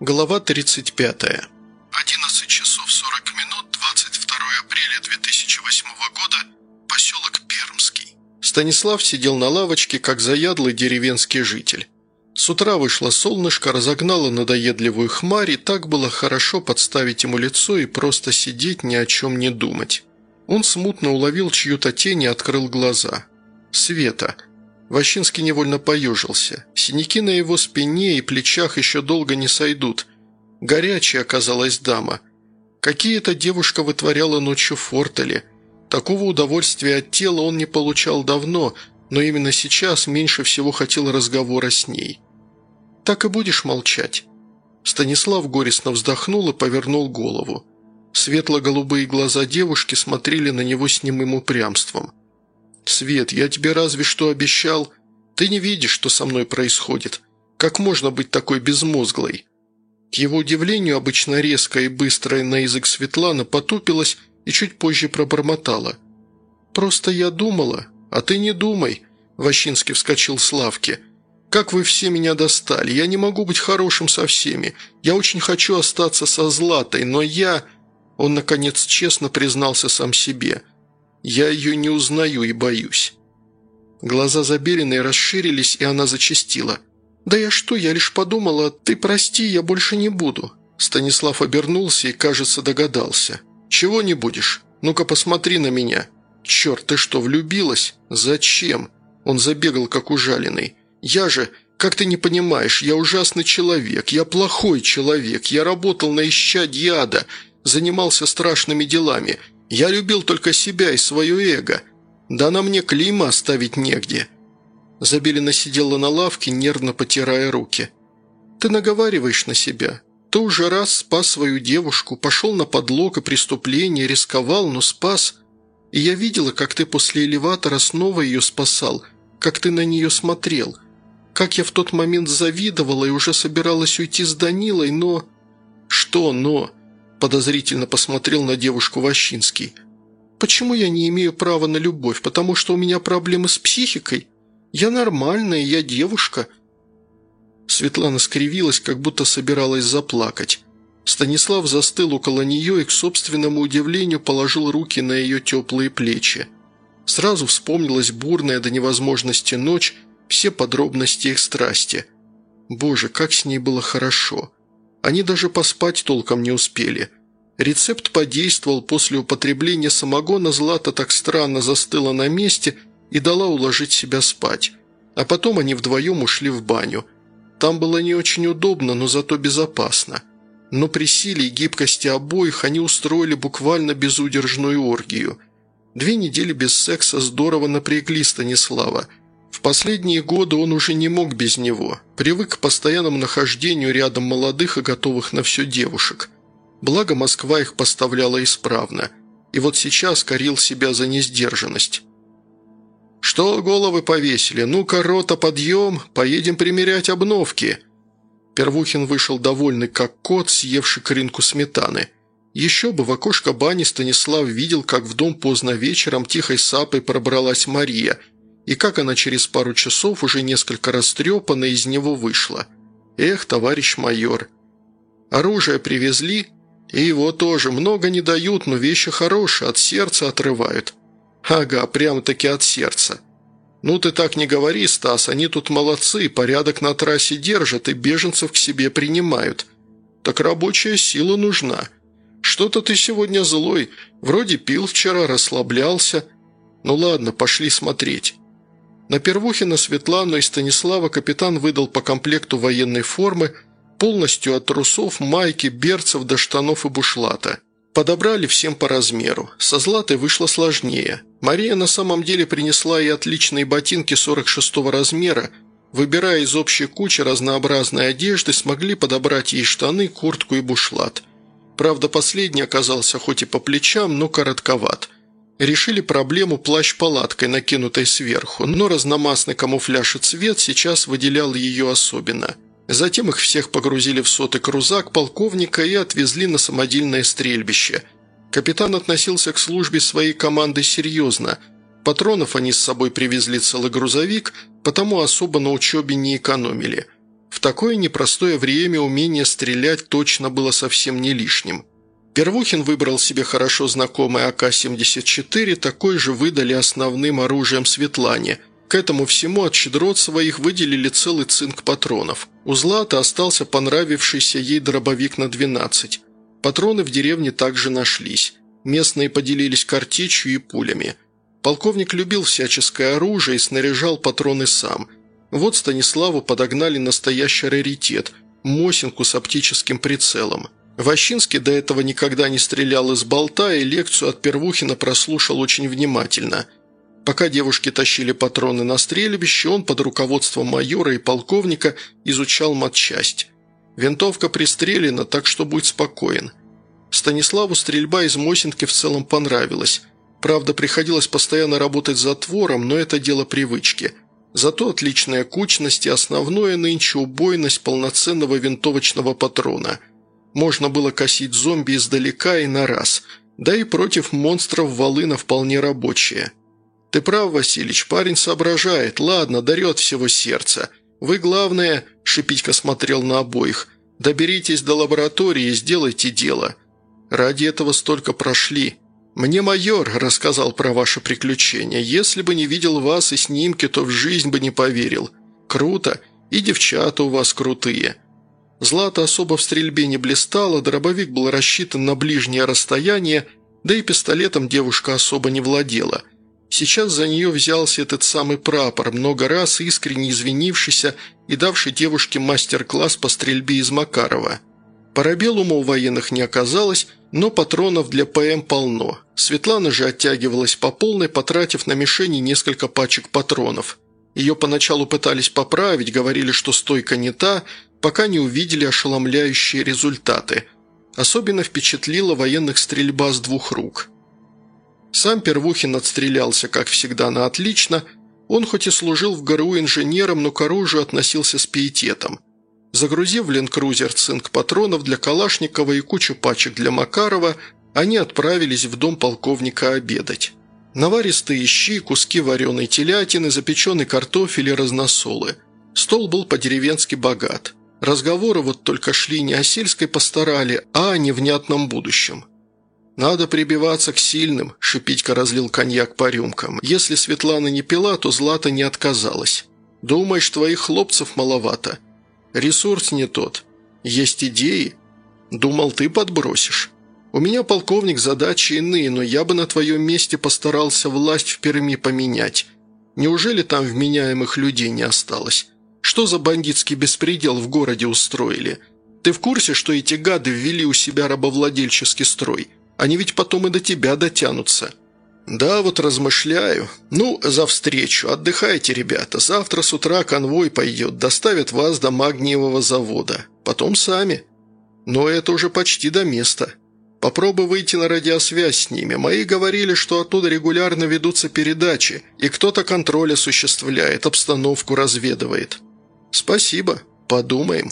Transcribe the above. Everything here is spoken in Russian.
Глава 35. 11 часов 40 минут, 22 апреля 2008 года, поселок Пермский. Станислав сидел на лавочке, как заядлый деревенский житель. С утра вышло солнышко, разогнало надоедливую хмарь, и так было хорошо подставить ему лицо и просто сидеть, ни о чем не думать. Он смутно уловил чью-то тень и открыл глаза. Света – Ващинский невольно поежился. Синяки на его спине и плечах еще долго не сойдут. Горячая оказалась дама. Какие-то девушка вытворяла ночью в фортеле. Такого удовольствия от тела он не получал давно, но именно сейчас меньше всего хотел разговора с ней. «Так и будешь молчать?» Станислав горестно вздохнул и повернул голову. Светло-голубые глаза девушки смотрели на него с немым упрямством. «Свет, я тебе разве что обещал. Ты не видишь, что со мной происходит. Как можно быть такой безмозглой?» К его удивлению, обычно резкая и быстрая на язык Светлана потупилась и чуть позже пробормотала. «Просто я думала, а ты не думай», – Ващинский вскочил с лавки. «Как вы все меня достали! Я не могу быть хорошим со всеми. Я очень хочу остаться со Златой, но я...» Он, наконец, честно признался сам себе – я ее не узнаю и боюсь». Глаза Забериной расширились, и она зачастила. «Да я что, я лишь подумала, ты прости, я больше не буду». Станислав обернулся и, кажется, догадался. «Чего не будешь? Ну-ка посмотри на меня». «Черт, ты что, влюбилась? Зачем?» Он забегал, как ужаленный. «Я же, как ты не понимаешь, я ужасный человек, я плохой человек, я работал на исчадье ада, занимался страшными делами, я любил только себя и свое эго. Да на мне клейма ставить негде». Забелина сидела на лавке, нервно потирая руки. «Ты наговариваешь на себя. Ты уже раз спас свою девушку, пошел на подлог и преступление, рисковал, но спас. И я видела, как ты после элеватора снова ее спасал, как ты на нее смотрел. Как я в тот момент завидовала и уже собиралась уйти с Данилой, но...» «Что «но»?» Подозрительно посмотрел на девушку Ващинский. «Почему я не имею права на любовь? Потому что у меня проблемы с психикой? Я нормальная, я девушка». Светлана скривилась, как будто собиралась заплакать. Станислав застыл около нее и, к собственному удивлению, положил руки на ее теплые плечи. Сразу вспомнилась бурная до невозможности ночь, все подробности их страсти. Боже, как с ней было хорошо. Они даже поспать толком не успели. Рецепт подействовал после употребления самогона, Злата так странно застыла на месте и дала уложить себя спать. А потом они вдвоем ушли в баню. Там было не очень удобно, но зато безопасно. Но при силе и гибкости обоих они устроили буквально безудержную оргию. Две недели без секса здорово напрягли Станислава – в последние годы он уже не мог без него, привык к постоянному нахождению рядом молодых и готовых на все девушек. Благо Москва их поставляла исправно, и вот сейчас корил себя за несдержанность. «Что головы повесили? Ну-ка, рота, подъем, поедем примерять обновки!» Первухин вышел довольный, как кот, съевший кринку сметаны. Еще бы в окошко бани Станислав видел, как в дом поздно вечером тихой сапой пробралась Мария – и как она через пару часов уже несколько растрепана из него вышла. Эх, товарищ майор. Оружие привезли, и его тоже много не дают, но вещи хорошие, от сердца отрывают. Ага, прямо-таки от сердца. Ну ты так не говори, Стас, они тут молодцы, порядок на трассе держат и беженцев к себе принимают. Так рабочая сила нужна. Что-то ты сегодня злой, вроде пил вчера, расслаблялся. Ну ладно, пошли смотреть. На Первухина, Светлану и Станислава капитан выдал по комплекту военной формы, полностью от трусов, майки, берцев до штанов и бушлата. Подобрали всем по размеру. Со Златой вышло сложнее. Мария на самом деле принесла и отличные ботинки 46 размера, выбирая из общей кучи разнообразной одежды, смогли подобрать ей штаны, куртку и бушлат. Правда, последний оказался хоть и по плечам, но коротковат – Решили проблему плащ-палаткой, накинутой сверху, но разномастный камуфляж и цвет сейчас выделял ее особенно. Затем их всех погрузили в сотый крузак полковника и отвезли на самодельное стрельбище. Капитан относился к службе своей команды серьезно. Патронов они с собой привезли целый грузовик, потому особо на учебе не экономили. В такое непростое время умение стрелять точно было совсем не лишним. Первухин выбрал себе хорошо знакомый АК-74, такой же выдали основным оружием Светлане. К этому всему от щедрот своих выделили целый цинк патронов. У Злата остался понравившийся ей дробовик на 12. Патроны в деревне также нашлись. Местные поделились картечью и пулями. Полковник любил всяческое оружие и снаряжал патроны сам. Вот Станиславу подогнали настоящий раритет – Мосинку с оптическим прицелом – Ващинский до этого никогда не стрелял из болта и лекцию от Первухина прослушал очень внимательно. Пока девушки тащили патроны на стрельбище, он под руководством майора и полковника изучал матчасть. Винтовка пристрелена, так что будь спокоен. Станиславу стрельба из Мосинки в целом понравилась. Правда, приходилось постоянно работать затвором, но это дело привычки. Зато отличная кучность и основное нынче убойность полноценного винтовочного патрона – можно было косить зомби издалека и на раз, да и против монстров волына вполне рабочая. «Ты прав, Василич, парень соображает, ладно, дарет всего сердца. Вы, главное...» – Шипитько смотрел на обоих. «Доберитесь до лаборатории и сделайте дело. Ради этого столько прошли. Мне майор рассказал про ваши приключения. Если бы не видел вас и снимки, то в жизнь бы не поверил. Круто, и девчата у вас крутые». Злата особо в стрельбе не блистала, дробовик был рассчитан на ближнее расстояние, да и пистолетом девушка особо не владела. Сейчас за нее взялся этот самый прапор, много раз искренне извинившийся и давший девушке мастер-класс по стрельбе из Макарова. Парабеллума у военных не оказалось, но патронов для ПМ полно. Светлана же оттягивалась по полной, потратив на мишени несколько пачек патронов. Ее поначалу пытались поправить, говорили, что стойка не та – пока не увидели ошеломляющие результаты. Особенно впечатлила военных стрельба с двух рук. Сам Первухин отстрелялся, как всегда, на отлично. Он хоть и служил в ГРУ инженером, но к оружию относился с пиететом. Загрузив в ленкрузер цинк патронов для Калашникова и кучу пачек для Макарова, они отправились в дом полковника обедать. Наваристые щи, куски вареной телятины, запеченный картофель и разносолы. Стол был по-деревенски богат. Разговоры вот только шли не о сельской постарали, а о невнятном будущем. «Надо прибиваться к сильным», – Шипитько разлил коньяк по рюмкам. «Если Светлана не пила, то Злата не отказалась. Думаешь, твоих хлопцев маловато? Ресурс не тот. Есть идеи? Думал, ты подбросишь. У меня, полковник, задачи иные, но я бы на твоем месте постарался власть в Перми поменять. Неужели там вменяемых людей не осталось?» Что за бандитский беспредел в городе устроили? Ты в курсе, что эти гады ввели у себя рабовладельческий строй? Они ведь потом и до тебя дотянутся». «Да, вот размышляю. Ну, за встречу. Отдыхайте, ребята. Завтра с утра конвой пойдет, доставят вас до магниевого завода. Потом сами. Но это уже почти до места. Попробуй выйти на радиосвязь с ними. Мои говорили, что оттуда регулярно ведутся передачи, и кто-то контроль осуществляет, обстановку разведывает. «Спасибо. Подумаем».